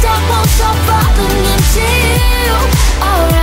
stop, won't stop falling into you. All right.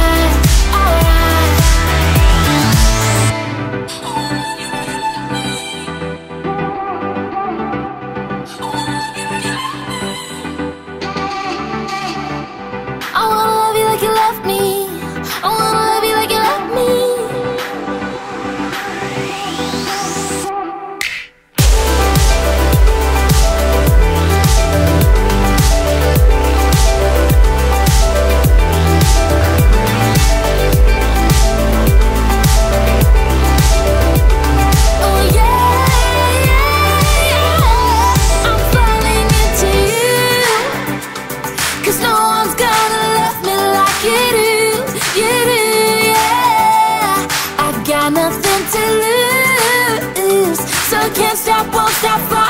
you do, you do, yeah. I've got nothing to lose, so can't stop, won't stop.